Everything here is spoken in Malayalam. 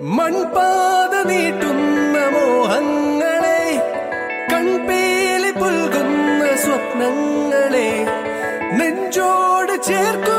മൺപാത നീട്ടുന്ന മോഹങ്ങളെ കൺപേലി പുൽകുന്ന സ്വപ്നങ്ങളെ നെഞ്ചോട് ചേർക്കും